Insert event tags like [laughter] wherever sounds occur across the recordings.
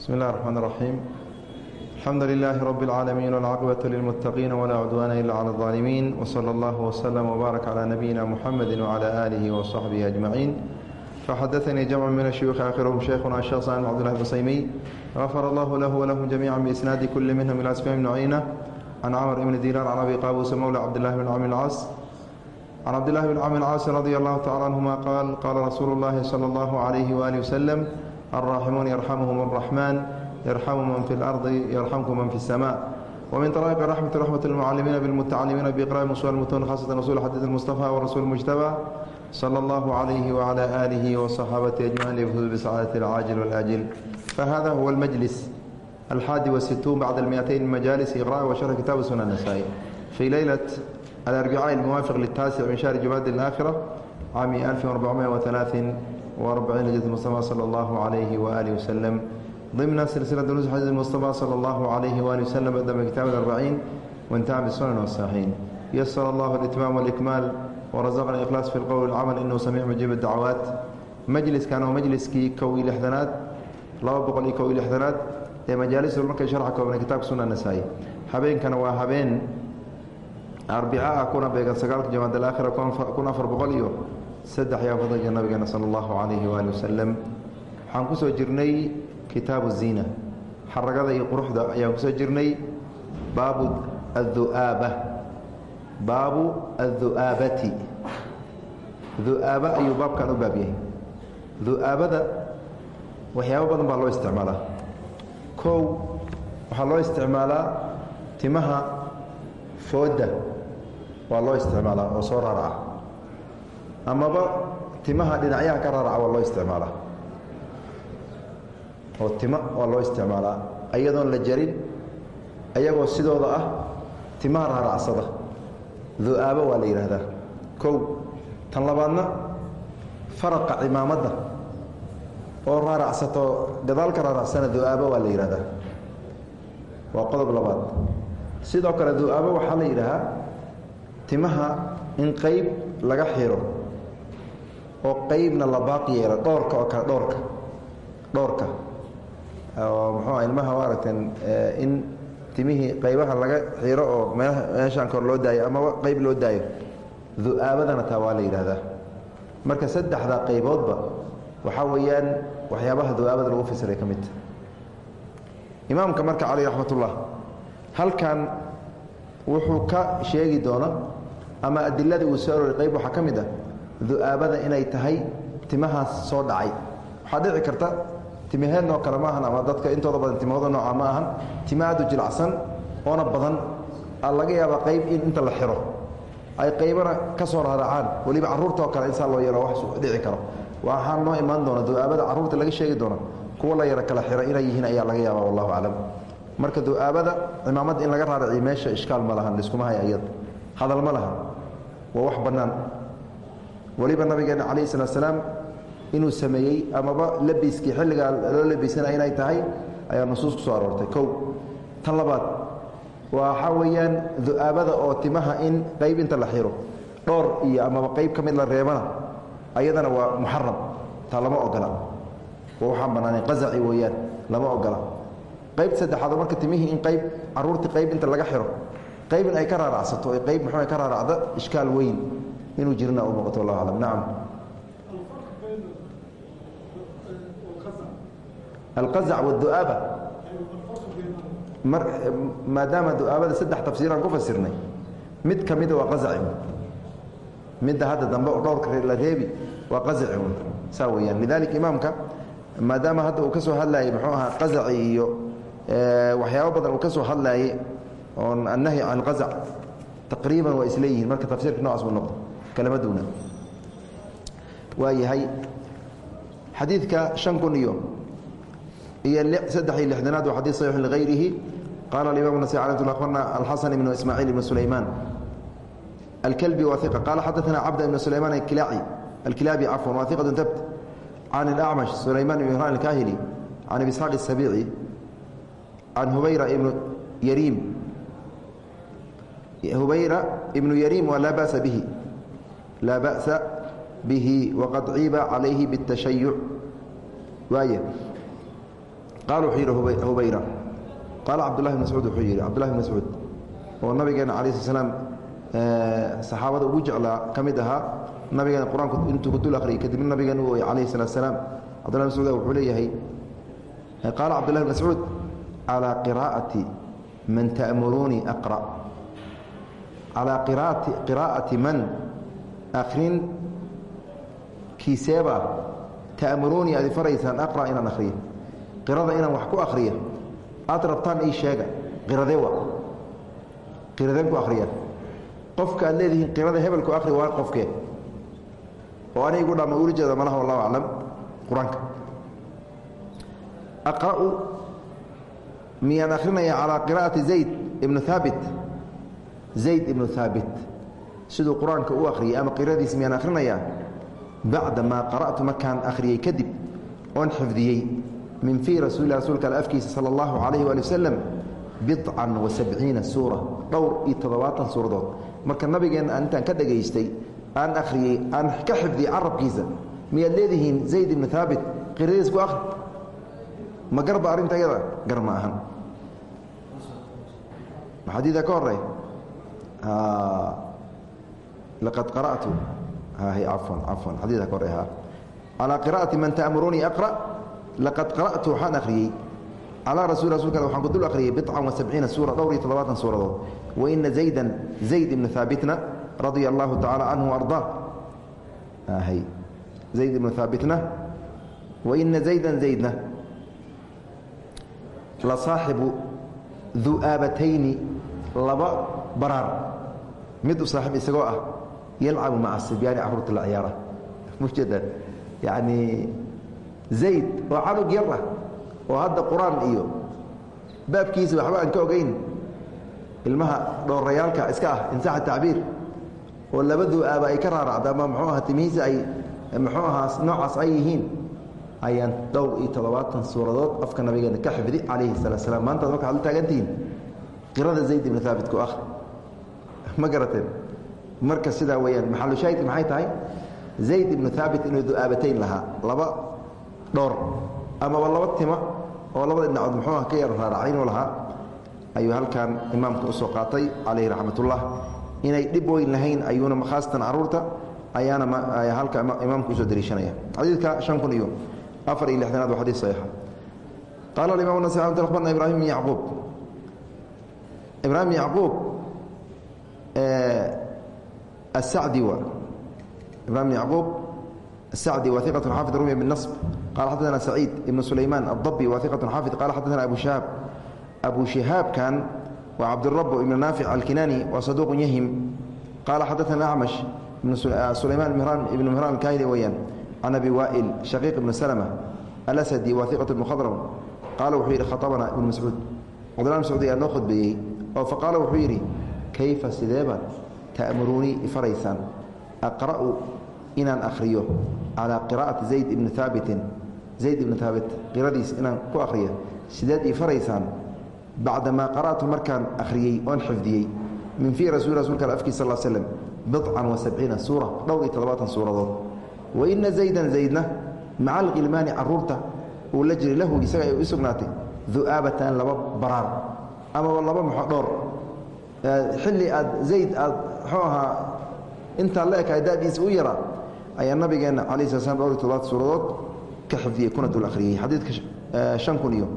بسم الله الرحمن الرحيم الحمد لله رب العالمين والعاقبة للمتقين ولا عدوان إلا على الظالمين وصلى الله وسلم وبارك على نبينا محمد وعلى آله وصحبه أجمعين فحدثني جمع من الشيوخ آخرهم شيخنا الشيخ صالح عبد الله البصيمي غفر الله له ولهم جميعا بإسناد كل منهم إلى سفيان بن عيينة عن عمر بن دينار عن أبي قابوس مولى عبد الله بن عمرو العاص عن عبد الله بن عمرو العاص رضي الله تعالى عنهما قال قال رسول الله صلى الله عليه وآله وسلم الراحمون يرحمهم الرحمن يرحم من في الأرض يرحمكم من في السماء ومن طرائق رحمة رحمة المعلمين بالمتعلمين بإقراء مصول المتون خاصة رسول حديث المصطفى والرسول المجتبى صلى الله عليه وعلى آله وصحابته أجمعين ليفوزوا بسعادة العاجل والآجل فهذا هو المجلس الحادي والستون بعد المئتين من مجالس إقراء وشرح كتاب سنن النسائي في ليلة الأربعاء الموافق للتاسع من شهر جماد الآخرة عام 1443 هجرة المصطفى صلى الله عليه وآله وسلم ضمن سلسلة دروس حديث المصطفى صلى الله عليه وآله وسلم بدأ من كتاب الأربعين وانتهى بالسنن والصحيحين يسر الله الإتمام والإكمال ورزقنا الإخلاص في القول والعمل إنه سميع مجيب الدعوات مجلس كان هو مجلسكii kow iyo lixdanaad laba boqol iyo kow iyo lixdanaad ee majaalisu markay sharxa koobnay kitaabka sunna nasaa-i habeenkana waa habeen arbica ah kuna beegan sagaalka jamaad alaakhira kun afar boqol iyo saddex afartanka nabigeena sala allahu calayhi waali wasalam waxaan ku soo jirnay kitaabu ziina. Xaragada iyo quruxda ayaan ku soo jirnay. Baabu addu'aaba. Baabu addu'aabati. Du'aaba ayuu baabkan u baab yahay. Du'aabada waxyaabo badan baa loo isticmaalaa. Kow waxaa loo isticmaalaa timaha fooda. Waa loo isticmaalaa oo soo raaraca amaba timaha dhinacyaha ka raaraca waa loo isticmaalaa oo timo waa loo isticmaalaa ayadoon la jarin ayagoo sidooda ah timaha raaracsada du'aabo waa la yidhaahdaa. kow tan labaadna faraqa cimaamadda oo raaracsato gadaal ka raaracsana du'aabo waa la yidhahdaa waa qodob labaad. sidoo kale du'aabo waxaa la yidhaahaa timaha in qeyb laga xiro oo qeybna la baaqi yeelo dhoorka oo kale dhoorka dhoorka oo muxuua ilmaha maaragtan in timihii qaybaha laga xiro oo meeshaan kor loo daayo amaba qeyb loo daayo du'aabadana taa waa la yidhaahdaa. Marka saddexda qayboodba waxaa weeyaan waxyaabaha du'aabada lagu fasiray ka midta imaamka marka cali raxmatullah halkan wuxuu ka sheegi doona ama adiladii uu soo aroray qayb waxaa ka mid ah du'aabada inay tahay timahaas soo dhacay. Waxaa dhici karta timaheednoo kale ma ahan ama dadka intooda badan timahooda nooca ma ahan tima jilacsan oona badan aa laga yaabaa qayb in inta la xiro. Ay qaybana ka soo raaracaan weliba carruurtoo kale insaa loo yaro wax dhici karo. Waxaa noo imaan doona du'aabada carruurta laga sheegi doona kuwa la yaro kala xiro inay yihiin ayaa laga yaabaa wallahu aclam. Marka du'aabada cimaamada in laga raaraciyo meesha ishkaal ma lahan liskuma haya iyada hadal ma laha waa wax bannaan weliba nabigeena calayhi salaat slaam inuu sameeyey amaba labiskii xilligaa loo labisanaya inay tahay ayaa nusuus ku soo aroortay. Kow tan labaad waxaa weeyaan du'aabada oo timaha in qayb inta la xiro dhowr iyo amaba qayb ka mid la reebana ayadana waa muxaram taa lama ogola. Waxaan bannaanayn qazaci weeyaan lama ogola. Qayb saddexaad marka timihii in qayb carruurtii qayb inta laga xiro qaybin ay ka raaracsato ay qayb muxuu ka raaracda ishkaal weyn inuu jirina u muuqato wallahu aclam. Nacam alqazac wاdu'aaba mar maadaama du'aabada saddex tafsiiraan ku fasirnay mid ka mida waa qazaci midda hadda dambe dhowrka la reebi waa qazaci un saa weeyaan. Lidalika imaamka maadaama hadda uu ka soo hadlayay muxuu ahaa qazaci iyo waxyaabo badan uu ka soo hadlayay oon annahyi can alqazac taqriiban waa isleeyihiin. Marka tafsiirka nocaas buu noqdo kalamaduuna waa yahay xadiidka shan kun iyo iyo saddex iyo lixdanaad waa xadيث صحيح لغayrihi qala الimam النسي عليه ل أخبرna الxaسن بن إسmاعيل بن سليمان الكلبي wa ثقة qال xadثna cبد بن سليمان الكiلاaبي cفوا wa ثقة tbt عن الأعمش سليمان بن مهران الكاhلي عن أبي اسحاq السبيعي عن هبيرة بن يريم هبيرة بن يريم ولا بأس به laa ba'sa bihi waqad ciiba calayhi biاtashayuc waay qaal wuxuu yidhi hubayra qaala cabdullahi bn mascuud wuxuu yidhi cabdullahi bn mascuud oo nabigeena cala sl slaam saxaabada ugu jeclaa ka mid ahaa nabigeena qur'aanku intuu kudul akhriyay kadibna nabigeena u ooyay calayhi salatu asalaam cabdullahi bn mascuud wuxuu leeyahay qaala cabdullahi bn mascuud calaa qiraa'ati man ta'muruunii aqra calaa qiraati qiraa'ati man akrin kiiseeba ta'muruunii aad faraysaan aqra inaan akhriyo qirada inaan wax ku akhriyo aad rabtaan ii sheega qiradee wa qiradeen ku akhriya qofka aad leedihiin qirada hebelku akhri waa qofkee oo ani igu dhama ula jeeda malaha wallahu aclam qur'aanka aqra'u miyaan akhrinayaa calaa qiraa'ati zayd ibnu haabit zayd ibnu haabit siduu qur'aanka u akhriyey ama qiradiis miyaan akhrinayaa bacda maa qara'tu markaan akhriyey kadib oon xifdiyey min fii rasuulilah rasuulka al afkiisa sala allahu calayhi waali wasalam bidcan wa sabciina suura dhowr iyo toddobaatan suuradood. Marka nabigeenna aan intaan ka dhegaystay aan akhriyey aan ka xifdiyey carabkiisa miyaad leedihiin zayd ibnu haabit qiradiis ku akhri ma garba arrinta ayada gar ma ahan. Xadiida ka horey laqad qara'tu cafwan cafwan xadiida ka horey calaa qira'ati man ta'muruunii aqra laqad qara'tu waxaan akhriyey calaa rasul rasulka waxaan ku dul akhriyey wa sabciina suura dhowr iyo toddobaatan suuradood wa ina zaydan zayd ibnu haabitna radia allahu tacaala canhu ardaa zayd ibnu haabitna wa ina zaydan zaydna la saaxibu du'aabatayni laba baraar mid u isagoo ah yalcabu maca sibyaani carruurta la ciyaara mujeedaan yacni zayd oo canug yar ah oo hadda qur'aan iyo baabkiisa waxba aan ka ogeyn ilmaha dhoorayaalka iska ah insaxa tacbiir oo laba du'aaba ay ka raaracda ama muxuu aha timihiisa ay muxuu ahaa noocaas ay yihiin ayaan dhowr iyo toddobaatan suuradood afka nabigeena ka xifdi calayhi salatu slam maantaad marka ad la taagantihiin qirada zayd ibnu haabit ku ah ma garateen marka sidaa weeyaan maxalushaahidka maxay tahay? Zayd ibnu haabit inuu du'aabatayn lahaa laba dhowr amaba laba tima oo labada dhinacood muxuu ah ka yar raaracaynuu lahaa ayuu halkan imaamka u soo qaatay calayhi raxmatullah. Inay dhib weyn lahayn ayuuna khaasatan carruurta ayaana halka imaamka u soo dariishanaya. Xadiidka shan kun iyo afar iyo lixdanaad waa xadis saxiixa. Qaala alimam nas abarna ibrahim bn yacquub. Ibrahim bn yacquub السعدي و إبراهيم بن يعقوب السعدي وثقة حافظ رمي بالنصب قال حدثنا سعيد بن سليمان الضبي وثقة حافظ قال حدثنا أبو شهاب أبو شهاب كان وعبد الرب بن نافع الكناني وصدوق يهم قال حدثنا أعمش بن سليمان مهران بن مهران الكاهلي ويان عن أبي وائل شقيق بن سلمة الأسدي وثقة بن خضرم قال وحيري خطبنا ابن مسعود عبد الله بن مسعود أنه خد بيه tamuruunii ifaraysaan aqra'u inaan akhriyo calaa qira'ati zayd ibni haabitin zayd ibni haabit qiradiis inaan ku akhriyo sideed ifaraysaan bacdamaa qara'tu markaan akhriyey oon xifdiyey min fii rasul rasulka afkii sal slem bican wa sabciina suura dhowr iyo toddobaatan suuradood wa ina zaydan zaydna maca alkhilmaani carruurta uu la jiray lahu isaga ay u sugnaatay du'aabataan laba baraar amaba laba maxodhoor xilli aad zayd aad muxuu ahaa intaa la ekaay dadiisa u yaraa ayaa nabigeenna ala sl sl dhowr todobaad suuradood ka xifdiyey kuna dul akhriyey xadiidka an kun iyo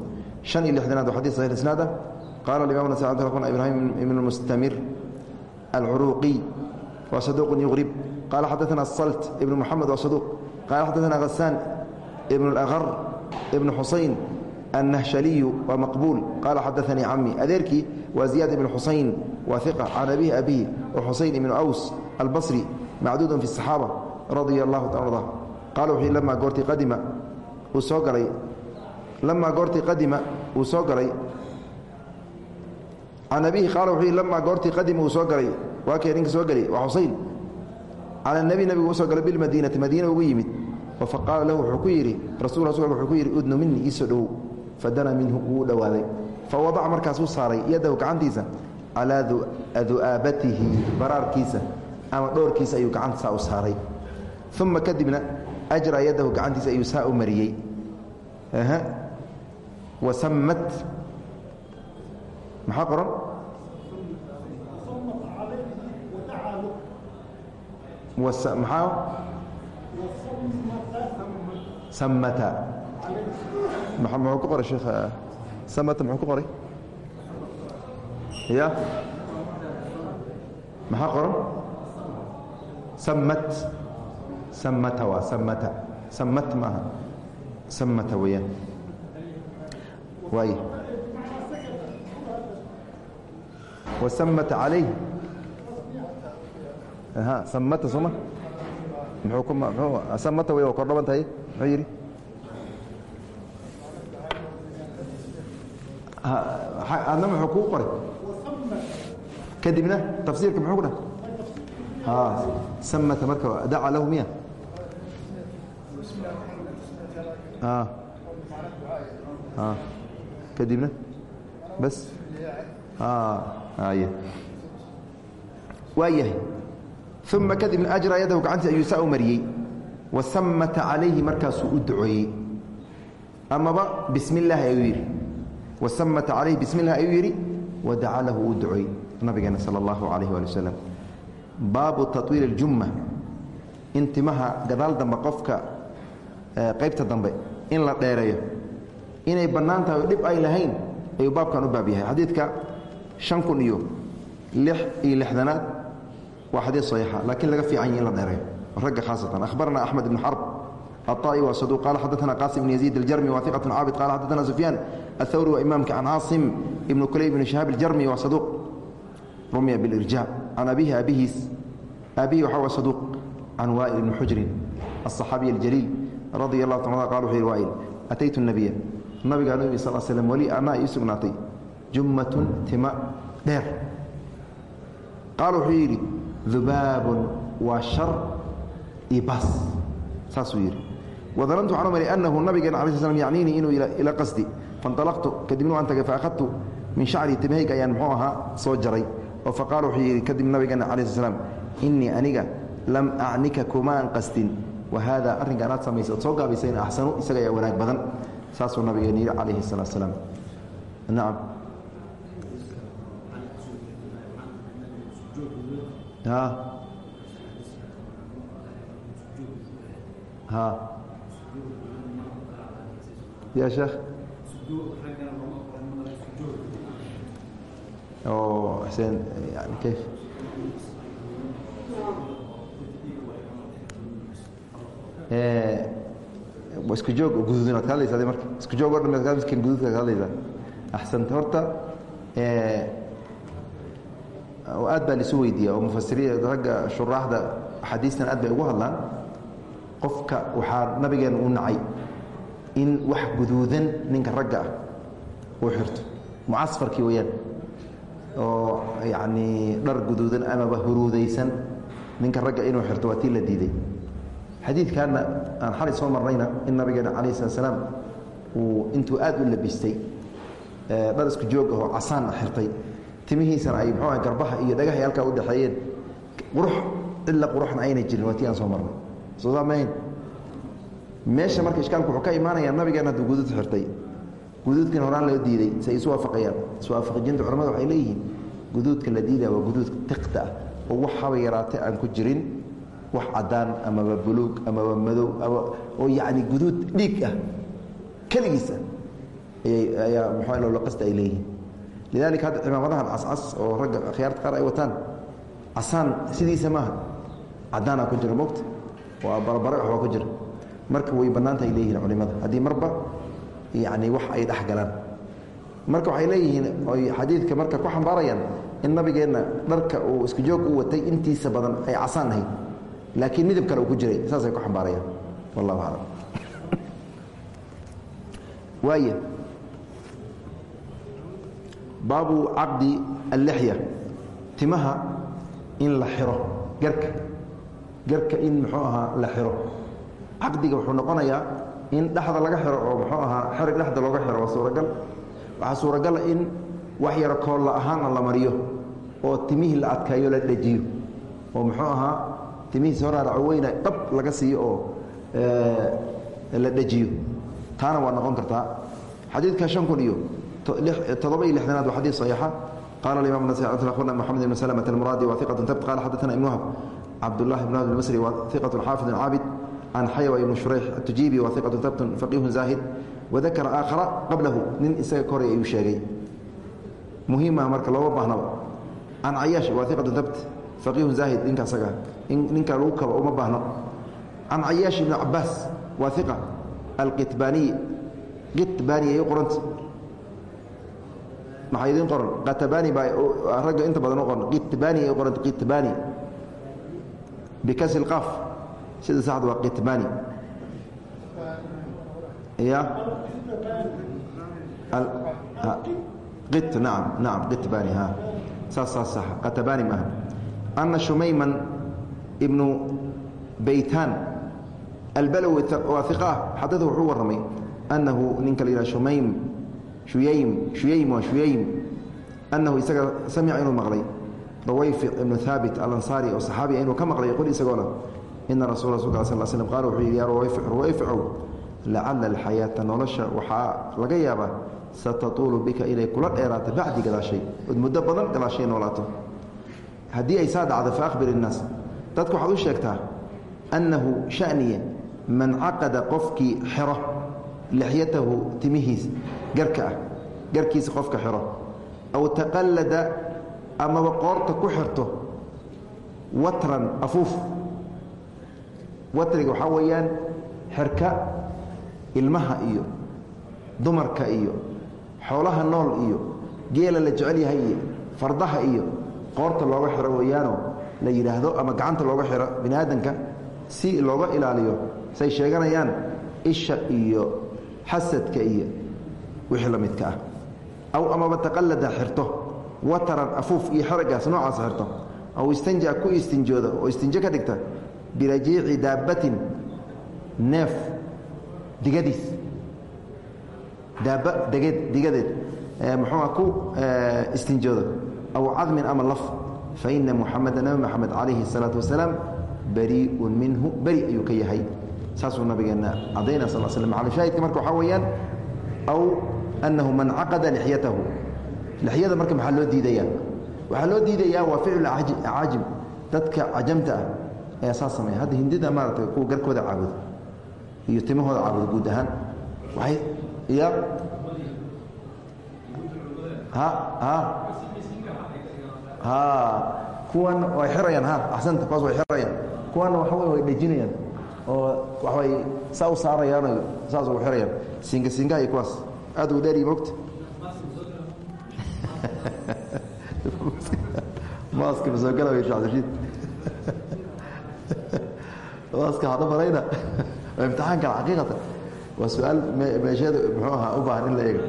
han iyo lixdanaad waa xadid saxi isnaad. Ah qaala imam nas bd ibrahim ibn mustamir alcuruqiy wa saduq yuqrib. Qaala xadaana salt ibn muxamed wa saduq. Qaala xadaana hasaan ibn اlaqar ibn xusayn النهشلي ومقبول قال حدثني عمي أذيركي وزياد بن حسين وثقة عن أبيه أبيه وحسين بن أوس البصري معدود في الصحابة رضي الله تعالى عنه قال وحي لما قرتي قدم وسوقري لما قرتي قدم وسوقري عن أبيه قال وحي لما قرتي قدم وسوقري واكيرينك سوقري وحسين على النبي نبي وسوقري بالمدينة مدينة وقيمت فقال له حكيري رسول رسول حكيري أدن مني إسدو fadana minhu wuu dhowaaday fawadaca markaasuu saaray yadahu gacantiisa calaa du'aabatihi baraarkiisa ama dhoorkiisa ayuu gacanta saa u saaray. Uma kadibna ajra yadahu gacantiisa ayuu saa u mariyey. Wasammat maxaa qoran? Maxaa? Samata muxuu ku qoray sheekh samata muxuu ku qoray? Ya? Maxaa qoran samat samata waa samata. Samat maaha. Samata weeyaan. Waay. Wasamata calayh samata sooma muxuu ku mxuu samata wey waa kordhaban tahay muxuu yidhi adna muxuu kuu qoray? Kadibna tafsiirka muxuu ku dhahay? Samata marka daca lahu miya. Kadibna bas. Waa yahay uma kadibna ajra yadahu gacantii ayuu saa u mariyey. Wasamata calayhi markaasuu u ducooyey amaba bismi wasamat calayh bismilah ayuu yidhi wadaca lahu uu ducooy nabigeena sal allahu calayh waali wasalam baabu tawiili اljumma in timaha gadaal dambe qofka qaybta dambe in la dheereeyo inay bannaan tahay dhib ay lahayn ayuu baabkan u baab yahay xadiidka shan kun iyo lix iyo lixdanaad waa xadiid saxiixa laakiin laga fiican yahi in la dheereeyo ragga khaasatan akhbarana axmed ibn xarb aطaai waa saduq qaala xadaana qaasim ibn yaziid aljarmi waa iqat caabid qaala الثوري وإمامك عن عاصم ابن كليب بن شهاب الجرمي وصدوق رمي بالإرجاء عن أبيه أبيه أبيه وحوى صدوق عن وائل بن حجر الصحابي الجليل رضي الله تعالى قال وحي وائل أتيت النبي النبي قال النبي صلى الله عليه وسلم ولي أما يسقناطي جمة تماء دير قال وحيري ذباب وشر إباس ساسويري وظننت عن عمري أنه النبي عليه fanalaqtu kadibna waan tagay faakhadtu min shacri timahayg ayaan muxuu ahaa soo jaray oo faqaala wuxuu yidhi kadib nabigeena cala sl slam innii aniga lam acnika kumaan qastin wa haada arrinkaan aad samaysa ood soo gaabaysayn axsanu isaga ayaa wanaag badan saasuu nabigeena yidhi calayhi salaa slaam nacam ya sheekh oo xuseen yani kayf isku joog guduudin ad ka hadlaysaa de marka isku joog o eh, eh, dhan ad miskin guduudka ad ka hadlaysaa axsanta horta oo eh, aad baa laisu weydiiya oo mufasiriin ragga shuraaxda axaadiistan aad bay ugu hadlaan qofka waxaa nabigeena u nacay in wax guduudan ninka ragga ah uu xirto. Mucasfarkii weyaan oo yacni dhar guduudan amaba huruudaysan ninka ragga inuu xirto waa tii la diiday. Xadiidkaana aan xalay soo marnayna in nabigeena calayh slat slaam uu intuu aad u labistay dhar isku joog ahoo casaan xirtay. Timihiisana ay muxuu garbaha iyo dhagahay halkaa u dhexeeyeen qurux cilla quruxna ayna jirin waa tii aan soo marnay. Soosaa mahayn meesha marka ishkaalku wuxuu ka imaanayaa nabigeena hadduu guduud xirtay. Guduudkan horaan loo diiday si ay isu waafaqayaan. Iswaafaqijinta culamada waxay leeyihiin guduudka la diidaya waa guduudka tiqta ah oo wax haba yaraatee aan ku jirin wax cadaan amaba buluug amaba madow ama oo yacni guduud dhiig ah. Keligiisa ayay ayaa muxuu loola qasta ay leeyihiin. Lidalika hadda cimaamadahan cascas oo ragga akhyaarta qaar ay wataan casaan sidiisa maaha cadaanaa ku jira mogta waa barabare waxbaa ku jira marka way bannaanta ay culimada. Haddii marba yacni wax ay dhex galaan. Marka waxay leeyihiin oy xadiidka marka ku xambaarayaan in nabigeenna dharka uu isku joog u watay intiisa badan ay casaan ahayd. Laakiin midab kale uu ku jiray saasay ku xambaarayaan. Wallahu aclam waaya baabu caqdi allixya timaha in la xiro garka. Garka in muxuu ahaa la xiro caqdiga wuxuu noqonayaa in dhexda laga xiro oo muxuu ahaa xerig dhexda looga xiro waa suuragal. Waxaa suuragala in wax yaro koolla ahaana la mariyo oo timihii la adkeeyo la dhejiyo oo muxuu ahaa timihiisa horaaraco weyna dhab laga siiyo oo la dhejiyo. Taana waa noqon kartaa. Xadiidka shan kun iyo todoba iyo lixdanaad waa xadiid saxiixa. Qala alimam akhbarna moxamed ibn slmt almuraadi wa iqat tabt qala xaddatana ibn wahb cabdullahi ibn wahb almasri wa iqat xaafid caabid can xaywa ibn shurayx atujiibi wa iqatu tabtun faqihun zaahid wadakara aakhara qablahu nin isaga ka horay ayuu sheegay. muhiima marka looma baahnaba can cayaash waa iqatu tabt faqihun zaahid ninka asaga ninka lagu kaba uma baahno. can cayaash ibni cabaas waa iqa alqitbaaniy qitbaani ay qoranta maxaa idiin qoran? qatabani baa ragga inta badan u qoran. qitbaani qoranta qitbaani bikasri qaaf sida saxda waa qitbaani ya qit naam naam qitbaani ha. Saas saas sax qatabani maaha ana shumayman ibnu baytaan albalowi waa iqa ah xadada wuxuu warramay annahu ninka la yidhaha shumaym shuyaym shuyaym waa shuyaym annahu isaga samica inuu maqlay rawayfic ibnu haabit alansaari oo saxaabiya inuu ka maqlay qul isagoo leh ina rasul rasulka sal l slm qaala wuxuu yidhi yaa rawayficow lacala alxayaata nolosha waxaa laga yaabaa satatuulu bika inay kula dheeraato bacdi gadaashay ood muddo badan gadaashay noolaato haddii ay saa dhacdo faahbir innaas dadka waxaad u sheegtaa annahu shaniye man caqada qofkii xiro lixyatahu timihiis garka ah garkiisa qofka xiro aw taqallada amaba qoorta ku xirto watran afuuf watriga waxaa weeyaan xirka ilmaha iyo dumarka iyo xoolaha nool iyo geela la jecel yahay iyo fardaha iyo qoorta looga xiro weeyaanoo la yidhaahdo ama gacanta looga xiro bini aadanka si looga ilaaliyo say sheeganayaan isha iyo xasadka iyo wixii la midka ah. Aw amaba taqallada xirto wataran afuuf iyo xeragaas noocaas xirto aw istanja ku istinjooda oo istinjo ka dhigta birajiici daabbatin neef digadiis. Daabba degeed digadeed. Muxuua ku istinjooda aw cadmin ama laf. Fa ina muxameda nabi moxamed calayhi الsalaatu wasalaam bariiun minhu beri ayuu ka yahay. Saasuu nabigeenna cadayna sal slm shaahidka marka waxaa weeyaan aw annahu man caqada lixyatahu. Lixyada marka maxaa loo diidayaa? Waxaa loo diidayaa waa ficlu caajim. Dadka cajamta ah ayaa saas sameeya. Hadda hindida maaragtay kuwa garkooda caabudo iyo timahooda caabudo guud ahaan. Waay ya kuwan way xirayaan ha. Axsanta kuwaas way xirayaan. Kuwana waxa wey way dhejinayaan oo waxbay saa u saarayaano saas ugu xirayaan. Singa singaha iyo kuwaas. Aad ugu dheeriyi mogta [laughs] maaska ma soo gala way shacabdashiid [laughs] maaska hadda marayna waa [laughs] imtixaan kale xaqiiqatan waa su'aal meesheeda muxuu ahaa u baahan in la eego.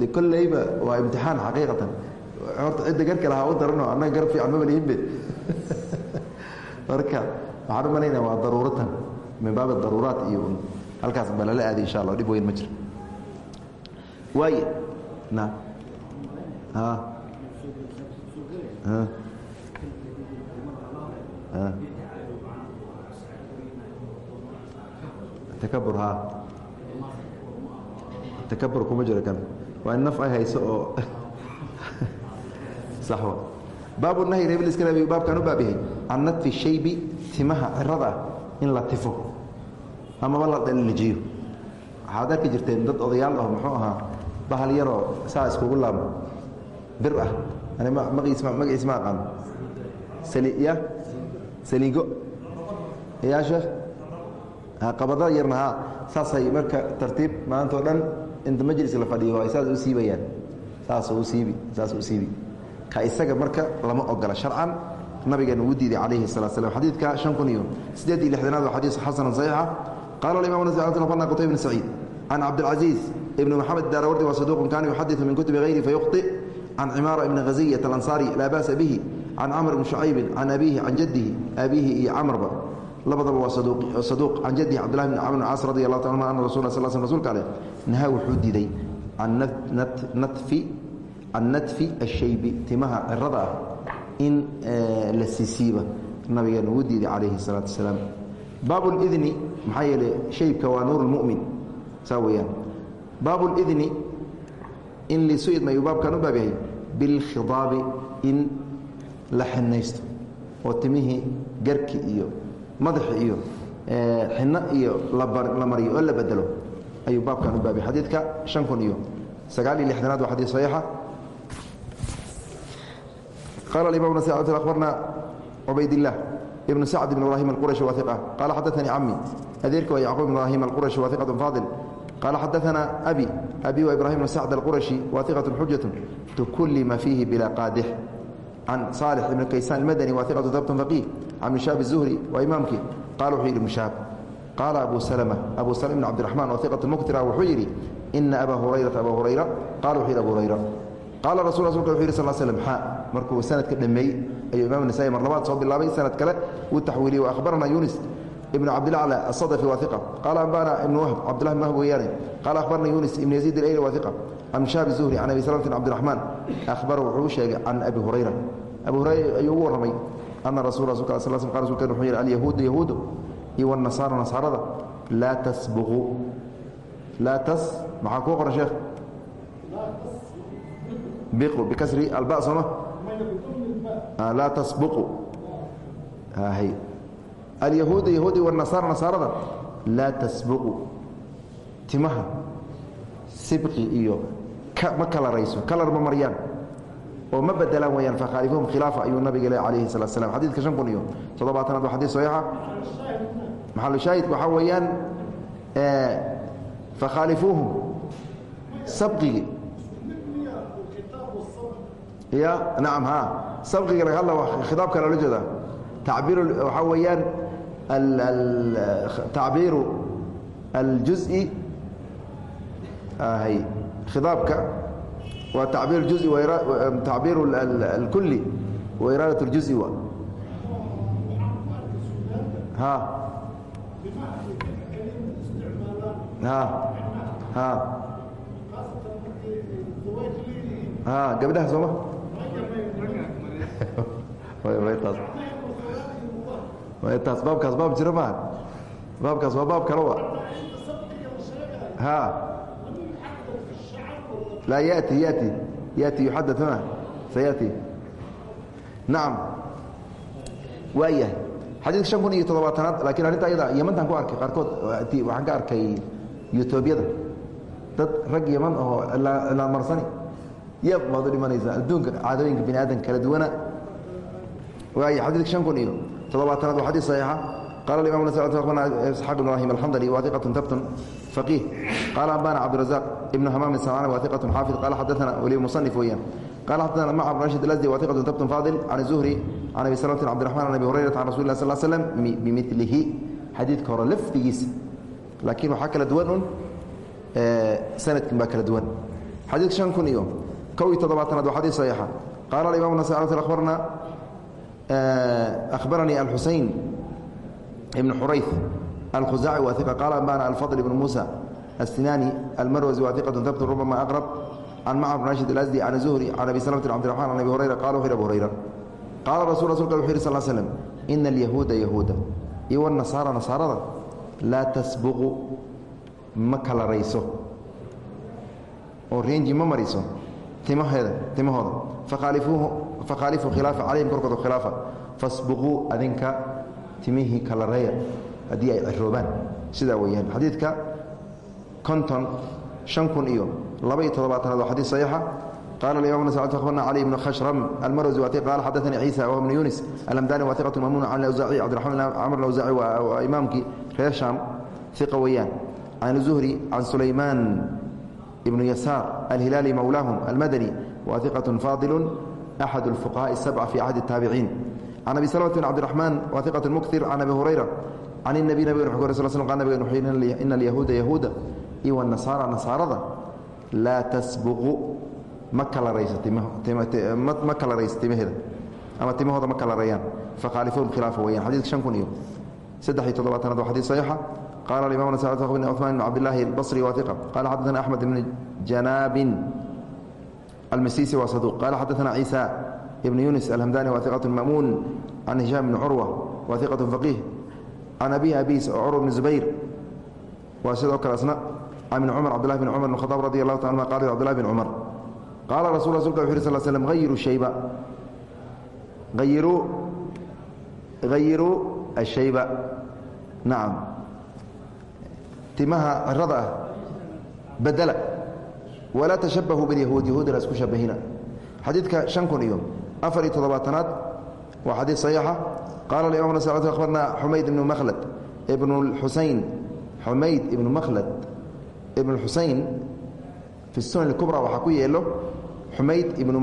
De kolleyba waa imtixaan xaqiiqatan. Horta cidda garka lahaa u darano annaga gar fiican maba lihinbe [laughs] marka waxaan u malaynaya waa daruuratan. Min baab daruuraat iyo halkaas ba lala aaday insha allah dhib weyn ma jiro. Waay na takabur ha takabur kuma jiro kan? Waa in naf ay hayso oo [laughs] saxwa. Baabu nahyi rebil iska reebay baabkan u baabyahay can nadfi shaybi timaha cirada ah in la tifo amaba la dhalijiyo waxaad arki jirteen dad odayaal ah muxuu ahaa bahal yaroo saa iskugu laamo bir ah. Ani magiis magaciis ma aqaan. Sali ya? Saliigo yaa sheekh qabada yarna ha saasay marka tartiib maanta o dhan inta majliska la fadhiyo ay saas u siibayaan. Saasoo u siibi saas u siibi. Ka isaga marka lama ogola sharcan nabigeena wuu diiday calayhi salatu slam xadiidka shan kun iyo siddeed iyo lixdanaad waa xadiis xasanan saxiixa. Qala alimam na qutayb bn saciid can cabdilcaziiz ibni moxamed daarawardi waa saduuqun kaana yuxadiثu min kutubi hayri fayukhطi can cimaara ibni haziyat alansaari laa ba'sa bihi can camr bni shucaybin can abiihi can jaddihi abiihi iyo camrba labadaba waa saduuq can jaddi cabdilahi bn camr bn caas radi allah rasul sl sl rsulka ale nahaa wuxuu diiday annadfi ashaybi timaha cirada ah, in eh, la siisiiba nabigeena wuu diiday calayhi salaatu asalaam baab idni maxaa shaybka waa nuur lmumin saa weyaan baab lidni in liisuidma ayuu baabkan u baab yahay bilkhidaabi in la xinaysto oo timihii garki iyo madax iyo eh, xino iyo la mariyo oo la bedelo ayuu baabkan u baabay xadiidka an kun iyo sagaal iyo lixdanaad waa xadii saxiixa. Qala imam nas abarna cubaydilah ibnu sacd ibn ibrahim alqurashi wa qala xadaanii cami adeerka waa yacquub ibn ibrahim alqurashi wa faadil qala xadaana abi abi wa ibrahim ibn sacd alqurashi wa xujatun tukulima fiihi bilaa qaadix can saalix ibn kaysaan almadani waa iqatu dabtan faqiih can mushaab الzuhri waa imaamkii qaala wuxuu yidhi mushaab qaala abu salma abu salm ibn cabdiraxman oo iqat muktira wuxuu yidhi ina abaa hurayrata abaa hurayra qala wuxuu yidhi abu hurayra qaala rasul rasulka wuxu yidhi sal l slm xa markuu sanadka dhammeeyey ayuu imam nasaai mar labaad soo bilaabay sanad kale uu taxwiiliyey wa ahbarana yunis ibn cabdilacla aلصadفi wa iqa qaala ambana ibn wahb cabdillah ibn wahb weeyaane qaala ahbarna yunis ibn yaziid اlayli wa iqa can shaab الzuhri can abi salmt cabdiraxmaan ahbara wuxuu u sheegay can abi hurayra abu hurayra ayuu ugu warramay ana rasul rasulka sal sl qal rasulkan wuxuu yidhi alyahuudu yahuudu iyo wالnasaara nasaarada laa tasbuqu laa tas maxaa kuu qoran sheekh biqu bikasri alba sooma laa tasbuqu hay alyahuuda yahuudi wanasaara nasaarada laa tasbuqu timaha sibqi iyo ma kala rayso kalar ma maryaan. Oo ma bedelaan weyaan fakhaalifuhum khilaafa ayuu nabiga le calayhi salatu slam xadidka shan kun iyo toddobaatanaad waa xadid saxiixa. Maxalushaahid waxaa weeyaan fakhaalifuuhum sabqigi ya nacam ha sabqiga laga hadla khitaabka loola jeeda tacbiir waxaa weeyaan tacbiiru اljuزi khiaabka waa tabiir ju tacbiir اlkuli wairaadaة اljuزi wa gabdhaha sooma taas baabkaas baab jiro maaha baabkaas waa baab kale ha. Laa yati yati yati yuxadad ma sayati nacam waa yahay. Xadiidka shan kun iyo toddobaatanaad lakiin arrinta ayada yamantan ku arkay qaarkood waxaan ka arkay yutubyada dad rag yaman oo ilaamarsani yab baad u dhimanaysaa adduunka caadooyinka bini aadamka kala duwana. Waay xadiidka shan kun iyo toddobaatanaad waa xadiid saxiixa qala imam isxaaq ibn ibrahim alxandali waaiqatun tabtun faqiih qaala ambana cabdirazaq ibnu hamaam samcani waaiqatun xaafid qala xadaana weli musanif weeyaan qala xadaana macab rashid alasdi waaiqatun tabtun faadil can zuhri can abi salamatin cabdiraxman can abi hurayrata can rasuli lah sal slam bimilihi xadiidka hore lafdigiisa laakiin waxaa kala duwan un sanadkin baa kala duwan xadiidka shan kun iyo kow iyo toddobaatanaad waa xadiid saxiixa qaala alimam nas abarna أخبرني الحسين بن حريث الخزاعي وثقة قال أنبانا الفضل بن موسى السناني المروزي وثقة ثبت ربما أقرب عن معه بن راشد الأزدي عن زهري عن أبي سلمة عبد الرحمن عن أبي هريرة قال وحير أبو هريرة قال رسول رسول الله صلى الله عليه وسلم إن اليهود يهودا إيوى النصارى نصارى لا تسبغ مكة ريسو ورينجي ما مريسو تمهذا تمهذا فخالفوه fakhaalifu khilaafa calayhim korkooda khilaafa fasbuquu adinka timihii kala reeya haddii ay ciroobaan. Sidaa weeyaan. Xadiidka konton shan kun iyo laba iyo toddobaatanaad waa xadiid saxiixa. Qala imam nas abarna cali bn khashram almarwsi wati qala xadaanii ciisa wh bn yunis. Alamdani waiqatu mamuun can awsaaci cabdiraxmaan camr awsaaci waa imaamkii reer shaam iqa weeyaan. Can zuhri can sulaymaan ibnu yasaar alhilaali mowlaahum almadani waiqatu faadilu أحد الفقهاء السبعة في عهد التابعين عن أبي سلمة بن عبد الرحمن وثقة مكثر عن أبي هريرة عن النبي نبي صلى الله عليه وسلم قال نبي إن اليهود يهودا إيوى النصارى نصارى لا تسبغ مكة لرئيس مكة لرئيس تمهد أما تمهد مكة لريان فخالفون خلافه ويان حديث شنكون يوم سدح تضبطنا ذو حديث صحيحة قال الإمام نسأل بن عثمان بن عبد الله البصري almasisi waa saduq qaala xadaana ciisa ibn yunis alhamdani wa iqat maamuun can hishaam bni curwa wa iqat faqiih can abihi abiis oo curwa bn zubayr waa sidoo kale asna can ibni cumar cbdulahi bn cumar bn khadaab radi allahu ta anuma qala cbdullahi bn cumar qaala rasul rasulka wuxu uri sal slm ayiruu shayba ayiruu hayiruu ashayba nacam timaha cirada ah badela walaa tashabahuu bilyahuud yahuudina isku shabahina xadiidka shan kun iyo afar iyo toddobaatanaad waa xadiid saxiixa. Qaala imam nas abarna xumayd ibnu makhlad ibnu xusayn xumayd ibnu makhlad ibnu xusayn fi sunan اkubra waxaa ku yeelo xumayd ibnu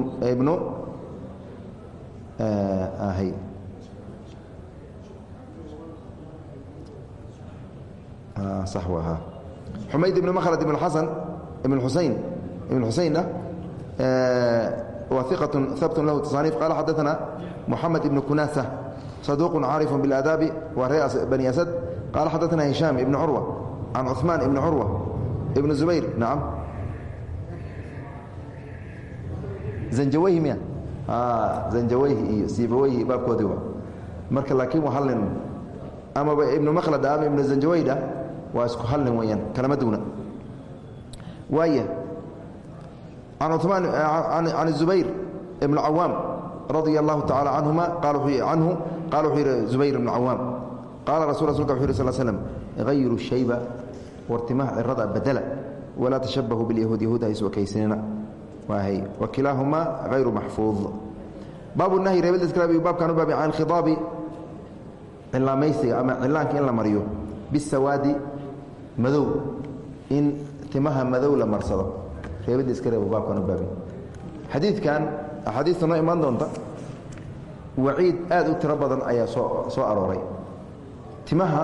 xumayd ibnu makhlad ibn xasan ibn xusayn ibn xusaynna waa iqaة habt lahu taصaniif qala xadaثna moxamed ibnu kunasa saduuq caarif biاlaadaabi waa ree bani asad qala xadaثna hishaam ibn curwa can cuثmaan ibn curwa ibn zubayr nacam zanjaweyhi miya zanjaweyhi iyo siibaweyhi baabkoodii wa marka laakiin waa hal nin amaba ibnu makhlad ama ibnu zanjaweyda waa isku hal nin weyaan kalama duuna waaya can الzubayr ibn cawaam radia allahu tacala canhuma canhu qala wuxuu yidhi zubayr ibn cawaam qaala rasul rasulka wuxu yih sl slm hayru shayba wartimaha cirada badela walaa tashabahuu bilyahuud yahuud ha iswakaysanina wahay wakilaahumaa hayru maxfuud baabu nahyi reebadiiskalaabi baabkan u baabi can khidaabi cilaamaysiga ama cilaanka in la mariyo bisawaadi madow in timaha madow la marsado reebadii iska reebo baabkan u baabi. Xadiidkan axaadiista noo imaan doonta? Waciid aad u tiro badan ayaa soo soo arooray. Timaha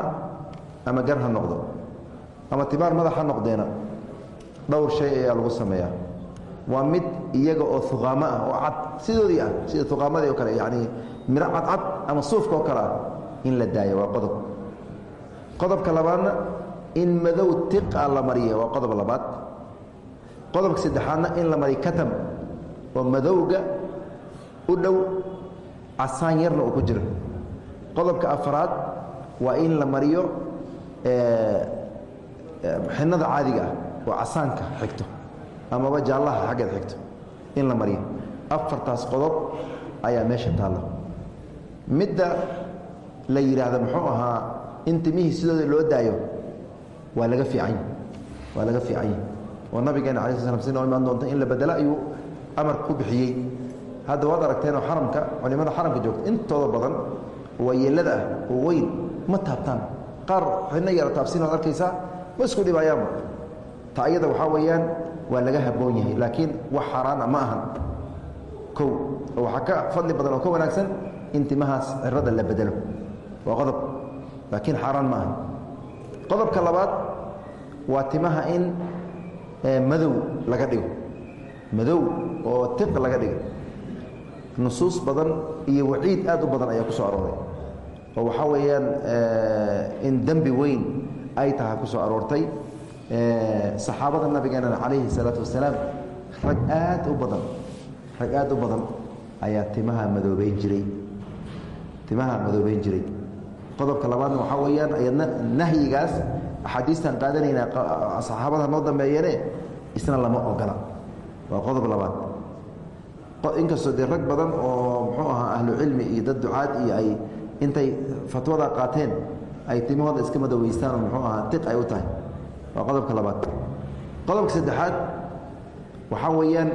ama gar ha noqdo ama timaar madax ha noqdeena dhowr shay ayaa lagu sameeyaa. Waa mid iyaga oo uqaamo ah oo cad sidoodii ah sida uqaamadii oo kale yani miro cadcad ama suufka oo kale ah in la daayo waa qodob. Qodobka labaadna in madow tiqa la mariya waa qodob labaad qodobka saddexaadna in la mariyo katam oo madowga u dhow casaan yarna uu ku jiro. Qodobka afraad waa in la mariyo xinada caadiga ah oo casaanka xigto amaba jaallaha xaggeed xigto in la mariyo. Afartaas qodob ayaa meesha taalla. Midda la yidhaahda muxuu ahaa in timihii sidooda loo daayo waa laga fiicany waa laga fiicanya oo nabigeena ala sl si noo imaan doonta in la bedelo ayuu amar ku bixiyey. Hadda waad aragteenoo xaramka culimada xaramka joogta intooda badan waa yeelada ah oo weyn ma taabtaan. Qaar xidno yara taabsin oad arkaysaa ma isku dhibayaanba ta ayada waxaa weeyaan waa laga haboon yahay laakiin wax xaaraana ma ahan. Kow oo waxaa ka fadli badan oo ka wanaagsan in timahaas cirada la bedelo. Waa qodob laakiin xaaraan ma ahan. Qodobka labaad waa timaha in madow laga dhigo. Madow oo tiq laga dhigo. Nusuus badan iyo waciid aad u badan ayaa ku arooray. Oo waxaa weeyaan in dembi weyn ay tahay ku aroortay. Saxaabada nabigeenana calayhi salaatu wasalaam rag aad u badan rag aad u badan ayaa timaha madoobeyn jiray. Timaha madoobeyn jiray. Qodobka labaadna waxaa weeyaan nahyigaas axaadiistaan qaadanaynaa saxaabada noo dambeeyeene isna lama ogola waa qodob labaad. Inkastoo dee rag badan oo muxuu ahaa ahlu cilmi iyo dad ducaad iyo ay intay fatwada qaateen ay timahooda iska madoweystaan oo muxuu ahaa tiq ay u tahay. Waa qodobka labaad. Qodobka saddexaad waxaa weeyaan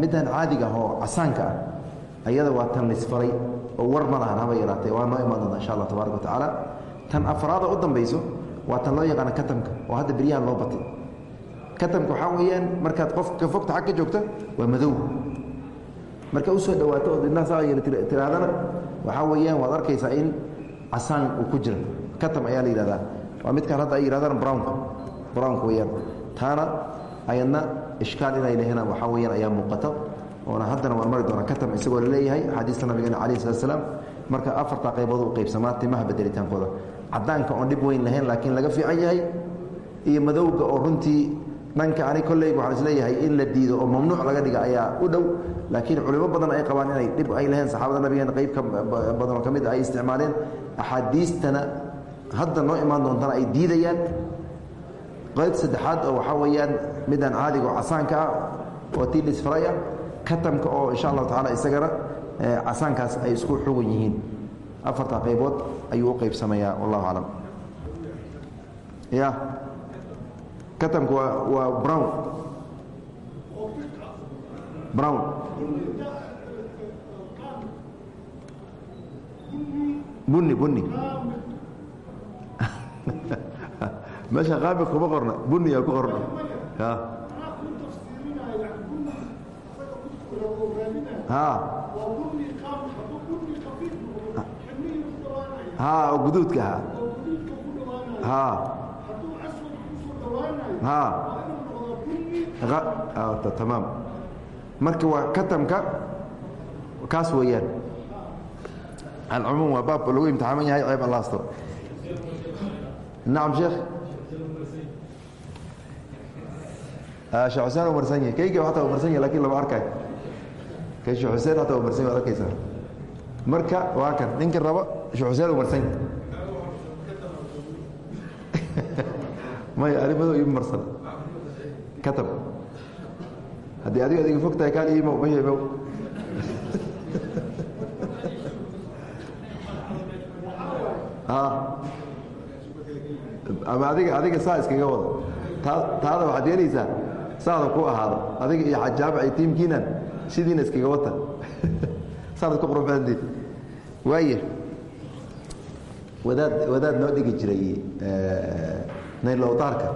middan caadiga ah oo casaanka ah ayada waa tan lisfaray oo war ma lahan haba yaraatee waa noo imaan doonta insha allah tabaaraka wa tacaala. Tan afraada u dambayso waa tan loo yaqaana katamka oo hadda beryahan loo batay katamka waxaa weeyaan markaad qofka fogta xag ka joogta waa madow. Marka u soo dhawaato oo didnaha saa yar tirahdana waxaa weeyaan waad arkaysaa in casaan uu ku jira. Katam ayaa la yidhahdaa. Waa midkaan hadda ay yihahdaan brownka. Brownka weyaan taana ayadna ishkaal inay lehena waxaa weyaan ayaa muuqata oona haddana waan mari doonaa katam isagoo la leeyahay axaadiista nabigeena calayhi salatu salaam. Marka afartaa qaybood u qaybsamaa timaha bedelitaankooda cadaanka oon dhib weyn lahayn laakiin laga fiican yahay iyo madowga oo runtii dhanka ani kolleyga waxaan is leeyahay in la diido oo mamnuuc laga dhiga ayaa u dhow. Laakiin culimo badan ay qabaan inay dhib ay laheen saxaabada nabigeena qayb ka badan oo ka mid a ay isticmaaleen. Axaadiistana hadda noo imaan doontana ay diidayaan. Qayd saddexaad oo waxaa weeyaan midaan caadiga oo casaanka ah oo tilis faraya katamka oo insha allahu tacala isagana casaankaas ay isku xugun yihiin. Afarta qaybood ayuu u qaybsamayaa wallahu aclam ya katamka waa brown. Brown. Buni buni [laughs] meesha qaami kuma qorna. Buniyaa ku qorna. Guduudka ahaa ha. Tamaam marka waa katamka kaas weeyaan. Alcumuum waa baab lagu imtixaaman yahay ceeb allaasto nacam sheekh shee xuseen u marsan yahi kayga hataa u marsan yahi laakiin lama arkay kay shee xuseen hataa u marsan yahi ad arkaysaa marka waa kan. Ninka rabo shee xuseen marsan yahi maya animado ima marsan katab. Haddii adigo adiga fog tahay kaan imo ma yemow ama adiga adiga saa iskaga wada. Taa taada waxaad yeelaysaa saada ku ahaado adiga iyo xajaaba ay tiimkiinan sidiina iskaga wata. [laughs] Saadaad ku qurbaandeed waaya wadaad wadaad noo dhigi jiray naylowdaarka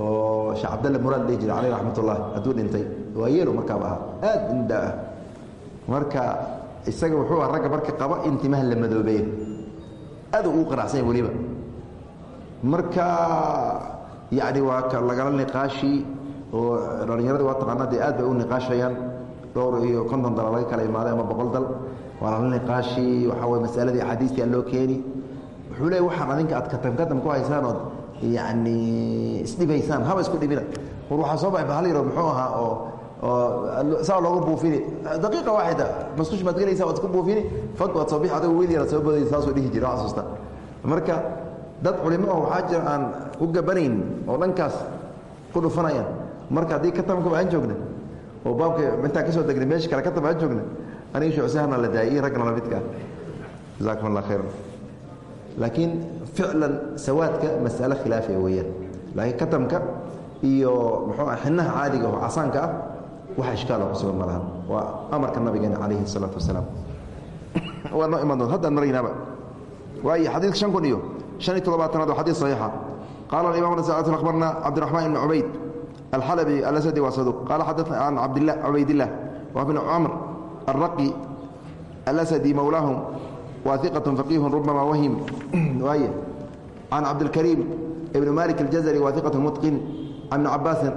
oo sheekh cabdalle muraad dhihi jiray caleyh raxmat ullahi hadduu dhintay. Waa yeelo markaaba ahaa aad indha ah. Marka isaga wuxuu ah ragga marka qaba in timaha la madoobeeyo aad ugu qanacsan yahy weliba. Marka yacni waa ka lagala niqaashi oo dhallinyarada waa taqaanaa dee aad bay u niqaashayaan. Dhowr iyo konton dal laga kala imaaday ama boqol dal. Waa lala niqaashi waxaa way masaladii axaadiistii aan loo keeni. Wuxuu leey waxaan adinka aad katam katam ku haysaan ood yacni isdhibaysaan haba isku dhibina. War waxaa soo baxay bahal yaro muxuu ahaa oo oo saa looga buufini. Daqiiqa waaxida masqush baad gelaysa waad isku buufini. Fag waad soo bixi adigo wiil yara soo boodaysa saasuu dhihi jira xasuusta marka dad culimo oo waxaa jira aan u gabanayn oo dhankaas ku dhufanayaan marka haddii katamkaba aan joogna oo baabka intaan ka soo degnay meesha kale katam aan joogna aniga shucsaahna la daayay raggana la midka. Jazakum allah khayran. Laakiin ficlan sawaadka mas'alo khilaafiya weeyaan laakiin katamka iyo muxuu ah xinaha caadiga oo casaanka ah waxa ishkaal ku sugan malahan waa amarka nabigeena calayhi الsalaatu wasalaam waa noo iman doon haddaan maraynaaba waayo xadiidka shan kun iyo شhan iyo todobaatanaad waa xadiid صaxiixa qaala imam ن akhbarna cabdiraحmaan ibn cubayd alxalabi alasadi waa saduq qaala xadaثna can abdlah cubaydilah wa bn camr الraqi alasadi mowlaahum wa iqaة faqiih rubama wahim waay can cabdاlkariim ibn malik اljazri wa iqaة mutqin can ibni cabaasin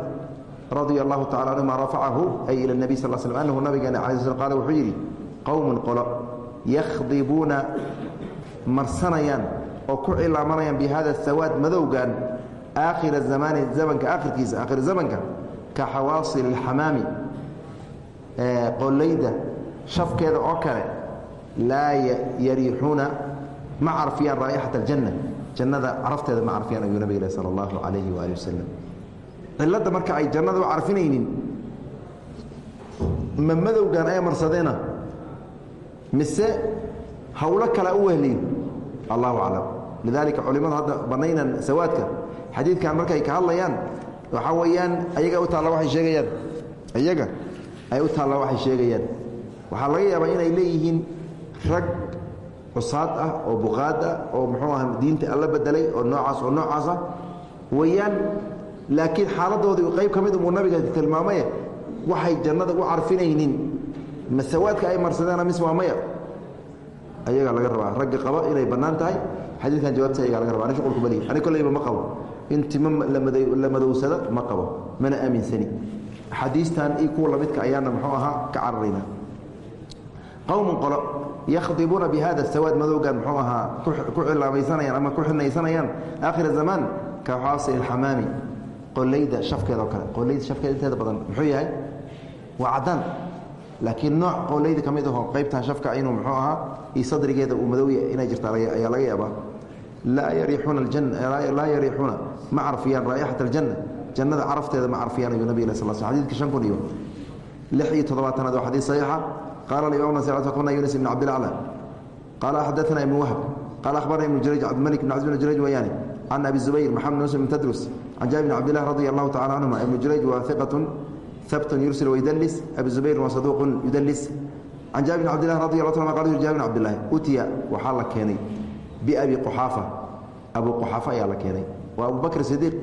radia allahu tacala anhuma rafacahu ay ila الnabi sal slm anahu nabigeena ala sl qala wuxuu yidhi qowmun qolo yakhdibuuna marsanayaan oo ku cilaamanayaan bi hada sawaad madowgan aakhira zamaani zamanka aakhirkiisa aakhir zamanka ka xawaasil اlxamaami qolayda shafkeeda oo kale laa yariixuuna ma carfiyaan raa'ixat اljanna jannada carafteeda ma carfiyaan ayuu nabig sal اllahu alayhi waali wasalam cilladda marka ay jannada u carfinaynin ma madowgan ay marsadeena? Mise hawlo kale u wehliyo allahu aclam. Lidaalika culimadu hadda banaynan sawaadka xadiidkan markay ka hadlayaan waxaa weeyaan ayaga u taalla waxay sheegayaan. Iyaga ay u taalla waxay sheegayaan. Waxaa laga yaabaa inay leeyihiin rag cusaad ah oo buqaad ah oo muxuu aha diinta alla bedelay oo noocaas oo noocaas ah weeyaan laakiin xaaladoodii qayb ka mid umuu nabiga tilmaamaye waxay jannada u carfinaynin. Masawaadka ay marsadeen mis waa maya? Ayagaa laga rabaa. Ragga qaba inay bannaan tahay. Xadiidkan jawaabta ayagaa laga raba ani shuqulku balihi ani kolleyba ma qabo. In timo la madowsada ma qabo. Mana aaminsani. Axaadiistan iyo kuwa lamidka ayaana muxuu ahaa ka cararayna. Qowmun qolo yakhdibuuna bi hada sawaad madowgan muxuu ahaa ku cilaamaysanayaan ama ku xinaysanayaan aakhira zamaan ka xaasi ilxamaami qolayda shafkeeda oo kale qolayda shafkeeda inteeda badan muxuu yahay? Waa caddaan laakiin nooc qolayda ka mid aho qaybtan shafka inuu muxuu ahaa iyo sadrigeeda uu madowya inay jirta ayaa laga yaabaa. Laa yariixuuna ma carfiyaan raa'ixata aljanna. Jannada carafteeda ma carfiyaan ayuu nabig sal sl xadidka shan kun iyo lix iyo toddobaatanaad waa xadiid saxiixa qaala alimam nas qna yunis ibn cabdilacla qaala xadaana ibn wahb qaala akhbarna ibnu jurayj cabdimalik ibn cabdi bn jurayj wayaani can abi zubayr maxamed muslim tadrus can jaabir bn cabdilah radi allahu tacala canhuma ibnu jurayj waa iqatun habtun yursil wayudlis abi zubayrin waa saduuqun yudlis can jaabir bn cabdilah radi allah ta qal jabir cabdilahi utiya waxaa la keenay biabi quxaafa abu quxaafa ayaa la keenay waa abu bakr sidiiq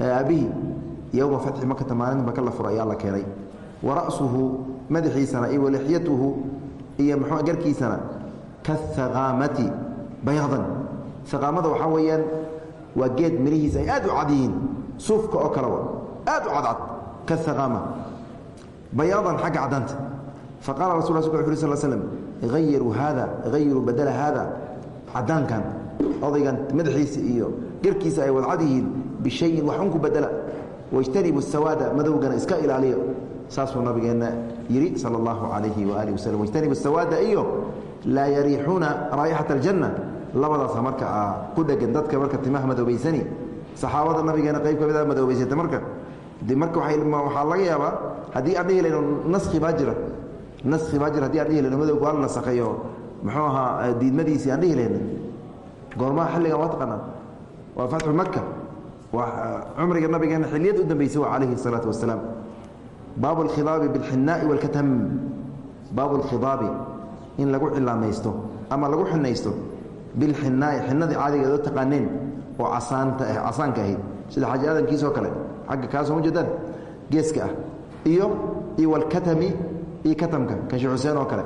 abihi yowma fatxi makata maalinta maka la furo ayaa la keenay wa ra'suhu madaxiisana iyo walixyatuhu iyo mxuu garkiisana kathaqaamati bayaadan aqaamada waxaa weeyaan waa geed mirihiisa ay aad u cad yihiin suufka oo kalewa aad u cadcad kathaqaama bayaadan xagga caddaanta. Faqala rasul ll uu sl slm ayiruu haada hayiruu badala haada caddaankan odaygan madaxiisa iyo garkiisa ay wadcad yihiin bishayin wax un ku badela wاjtanibu sawaada madowgana iska ilaaliyo saasuu nabigeenna yidhi sal اllahu alayhi waaalih waslm wاjtanibu sawaada iyo laa yariixuuna raa'ixaة اljanna labadaasa marka ku dhegan dadka marka timaha madoobaysani saxaabada nabigeena qayb ka mida madoobaysata marka de marka waxaa laga yaabaa haddii aan dhihi layno naski baa jira naski baa jira hadii aan dhihi layno madowga waa la nasakhayo muxuu ahaa diidmadiisii aan dhihi layno goormaha xilligan waa taqaanaa waa fatxu maka waa cumriga nabigeena xiliyad u dambeysay waa calayhi الsalaatu wasalaam baabu اlkhidaabi biاlxinaa'i wاlkatam baabu اlkhidaabi in lagu cilaamaysto ama lagu xinaysto bilxinaa'i xinadii caadigeed oo taqaaneen oo casaanta ah casaanka ahayd sida xaaji aadankiisoo kale xagga kaasoo ujeedaan geeska ah iyo iyo walkatami iyo katamka kan sheekh xuseen oo kale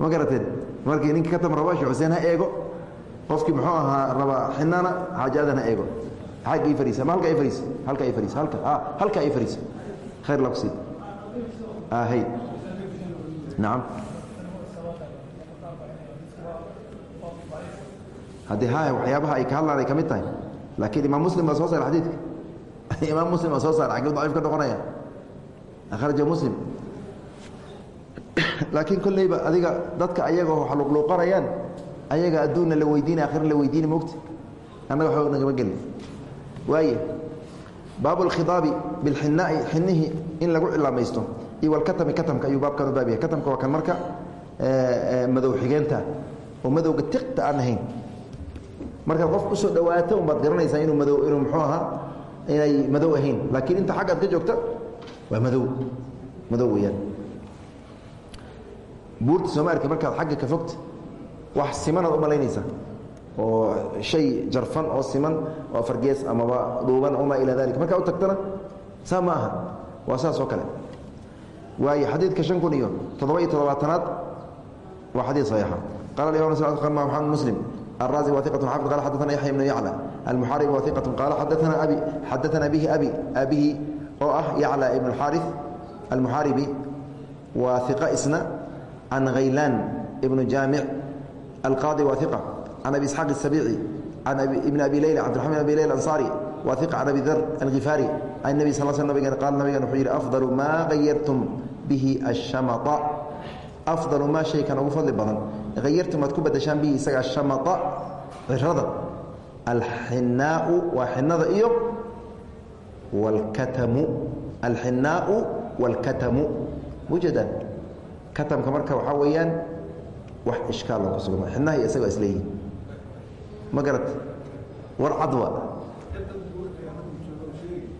ma garateen markii ninka katam rabo sheekh xuseen ha eego qofkii muxuu ahaa raba xinana xaaji aadan ha eego xagga ii fariisa ama halka ii fariisa halka ii fariisa halka ah halka ii fariisa khayr laqsi ah hay nacam haddii ha waxyaabaha ay ka hadlaan ay ka mid tahay laakiin imaam muslim baa soo saara xadiidka imaam muslim baa soo saara xagguu daciif ka noqonaya akhraja muslim laakiin kolleyba adiga dadka ayaga wax luqluuqanayaan ayaga adduunna la weydiinay akhirna la weydiini mogta annaga waxba nagama gelin waaye baabu alkhidaabi bilxinaa'i xinihii in lagu cilaamaysto iyo walkatami katamka ayuu baabkan u baab yahay katamka waa kan marka madow xigeenta oo madowga tiqta aan ahayn. Markaad qof u soo dhawaato umbaad garanaysaa inuu madow inuu muxuu ahaa inay madow ahayn. Laakiin inta xaggaad ka joogta waa madow. Madow weyaan buurta soomaalika markaad xagga ka fogta wax simanaad u malaynaysaa. Oo shay jarfan oo siman oo fargees amaba dhuuban wamaa ilaa dalik markaa u tagtana saa ma aha. Waa saas oo kale waayo xadiidka shan kun iyo toddoba iyo toddobaatanaad waa xadiid saxiixa qala imam maxamed muslim الرازي وثقة حافظ قال حدثنا يحيى بن يعلى المحارب وثقة قال حدثنا أبي حدثنا به أبي أبيه أو أه يعلى ابن الحارث المحاربي وثقة إسنا عن غيلان ابن جامع القاضي وثقة عن أبي إسحاق السبيعي عن أبي ابن أبي ليلى عبد الرحمن أبي ليلى الأنصاري وثقة عن أبي ذر الغفاري عن النبي صلى الله عليه وسلم قال النبي نحير أفضل ما غيرتم bihi ashamata afdalu maa shaykan ugu fadli badan. Hayartum aad ku badashaan bihi isaga ashamata cirada alxinaau waa xinada iyo walkatamu. Alxinaau walkatamu. Mujada katamka marka waxaa weeyaan wax ishkaal oo ku sugma xinaha iyo isaga waa isleeyihin ma garat war cadwa.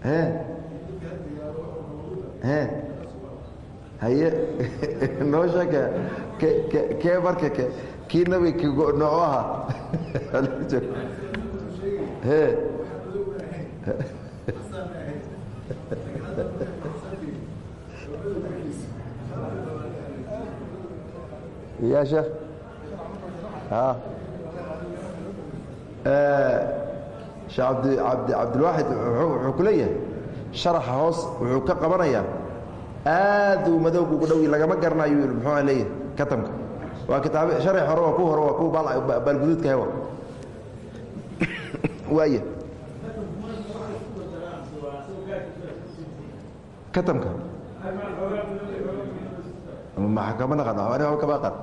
E e haye noo sheeka kee marka kii nabiga nooco ahaa e ya sheekh sheekh abd abd cabdilwaaxid wuxuu ku leeyahay sharaxa hoos wuxuu ka qabanayaa aad uu madowga ugu dhowi lagama garanayo muxuu leeyahay katamka. Waa kitaab sharci hore waa ku hore waa ku baalguduudka hewa [coughs] waaya katamka. Maa kama naqan ani kama qan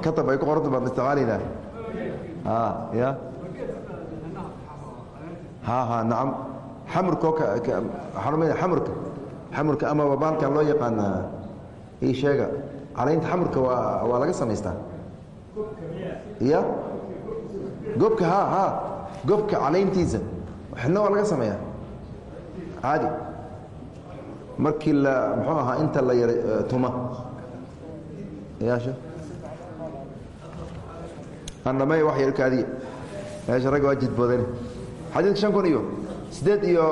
katam ay ku qoranta baan isticmaalaynaa a ya. Ha ha nacam xamurkoo xamurka xamurka amaba baalkan loo yaqaanaa? Ii sheega calaynta xamurka waa waa laga samaystaa. Ya gobka ha ha gobka calayntiisa xidna waa laga sameeyaa. Caadi. Markii la muxuu ahaa inta la yara tuma. Yaasha. Andhamay wax yar kaadiya meesha ragga waa jidboodani xadiidka shan kun iyo siddeed iyo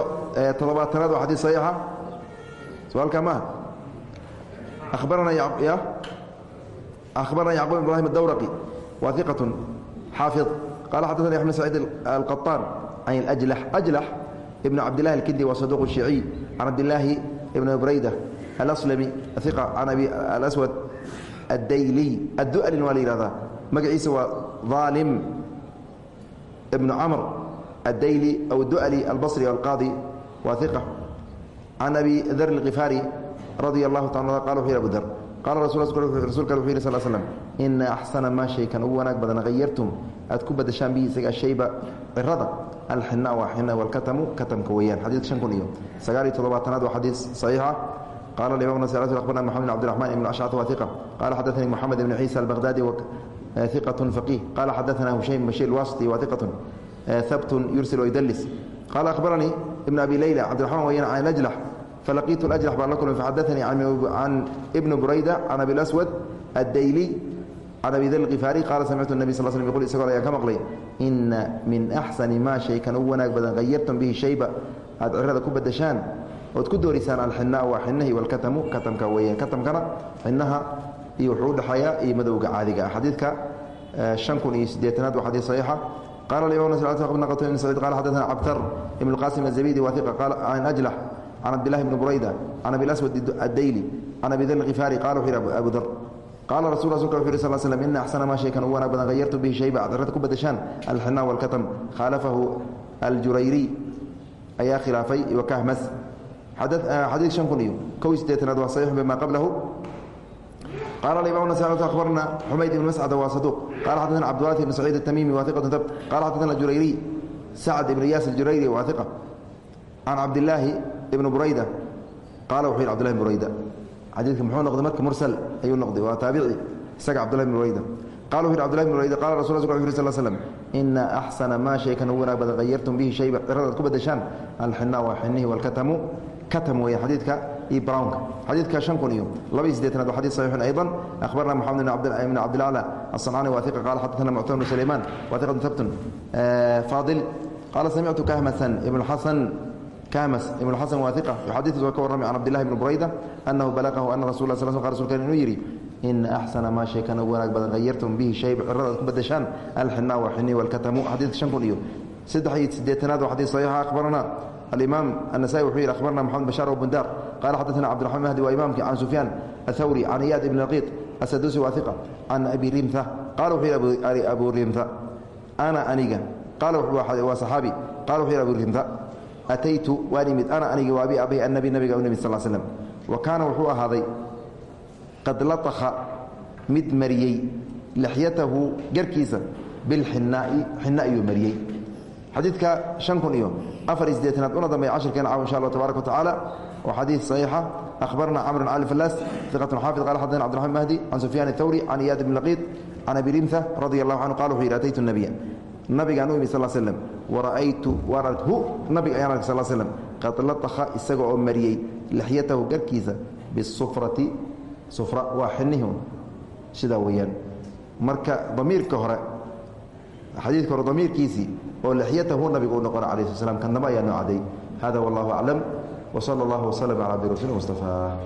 toddobaatanaad waa xadiid saxiixa su-aalkaa maaha akhbarana ya akhbarana yacquub ibrahim adawraqi waa iqatun xaafid qala xaddaثani axmed saciid alqaطaan can اlأjlax ajlax ibn cabdillahi alkindi waa saduq الshiciy can cabdillaahi ibn brayda alaslami iqa can abi alaswad addayliy addu'lin waa la yihahdaa magaciisa waa aalim ibnu camr addayli aw du'li albصri alqaadi waa iqa can abi dar اlkifaari radia allahu taala qala wuxu yhi abu dar qaala rasuulka wuxu yih sal slm ina axsana maa shaykan ugu wanaag badan hayartum aad ku badashaan bihi isaga shayba cirada alxina waa xina walkatamu katamka weeyaan xadiidka shan kun iyo sagaal iyo toddobaatanaad waa xadiis saxiixa qala imam abarna maxamed bn abdiraxman ibn ashcat wa iqa qala xadaanii moxamed ibn ciisa albaqhdadi iqat faqih qala xadaana hushaym bashir alwasiti wa iqatun habtun yursil waydalis qala akhbaranii ibn abi leyla cabdiraxman weyan can ajlax falaqiitu اأjlax baan la kulmay faxadaanii can ibni burayda can abi اlaswad addayliy can abi dar اkifaari qaala samictu الnabi sal slm yqul isagoo ayaan ka maqlay ina min axsani maa shaykan ugu wanaag badan hayartum bihi shayba aad cirada ku badashaan ood ku doorisaan alxinaa waa xinahi walkatamu katamka weeyaan katamkana xinaha iyo wuxuu udhexeeyaa iyo madowga caadiga ah xadiidka shan kun iyo sideetanaad waa xadiid saxiixa qala imam naqt ibn saciid qala xadaثana cabtar ibn اlqasim azabidi wa iqa qala can ajlax can cabdillahi bni burayda can abi aswad addayli can abi dar اkifaari qala wuxu yhi abu dar qaala rasul rasulka wuxu yhi sal slm ina axsana maa shaykan ugu wanaag badan hayartu bihi shayba aad cirada ku badashaan alxinaa walkatam khaalafahu aljurayriy ayaa khilaafay wakahmas xadiid shan kun iyo kow iyo sideetanaad waa saxiix bima qablahu qala imam nas abarna xumayd ibn mascad waa saduq qala xadana cabdulati ibn saciid atamimi wa iqatu dabt qala xadana jurayriy sacd ibn iyaas aljurayri waa iqa can cabdillaahi ibnu burayda qaala wuxuu yidhi cbdullahi burayda xadiidka muxuu noqday marka mursal ayuu noqday. Waa taabici isaga cbdullahi burayda qala wuxu yhi cbdullahi burayda qala rasul ll uri sl slam ina axsana maa shaykan wanaag badan hayartum bihi shayba. Cirada ku badashaan alxinaa waa xinihi walkatamu katam weeye xadiidka amas ibn xasan waa iq xadiikiisu ka warramay can abdilahi bni burayda annahu balaqahu ana rasul sl qa rsulka inuu yidhi in axsana maa shay kana ugu wanaag badan hayartum bihi shayba cirada aad ku badashaan alxinaa waxini walkatamu xadiidka shan kun iyo saddex iyo sideetanaad waa xadiid saxiixa akhbarana alimaam anasai wuxuu yidhi akhbarna moxamed bashaar o bundaar qaala xaddatana cabdiraxmaan mahdi waa imaamki can sufyaan athawri can iyaad ibn aqiid asadusi waa iqa can abi rimtha qaala wuxuu yidhi abu rimtha ana aniga qaala waa saxaabi qala wuxuu yidhi abu rimtha ataytu waan imid ana anigi waa abi abahi annabi nabiga u nimid sal slm wa kaana wuxuu ahaaday qad laطka mid mariyey lixyatahu garkiisa bilxinaa'i xina mariyey xadiidka shan kun iyo afar iyo una dambeya cashirkeena caaw insha allah tabarak wa tacaala waa xadiid saxiixa akhbarna camr cali fallaas iqatun xaafid qala xadana cbdiraxman mahdi can sufyaan athawri can iyaad ibn laqiid can abi rimha radi allahu canhu qala wuxuu yidhi ataytu nabiya nabigaan u yimi sal slm wara'aytu waan nabiga ayaan ark sal slm qad lataqa isaga oo mariyey lexyatahu garkiisa bisufrati sufra waa xinihun sidaa marka damiirka hore xadiidka hore damiirkiisii oo lexyatahu nabiga uu noqona cala sl kan dambe ayaa noo hada wallahu aclam wsala allahu waslm cala abdi mustafa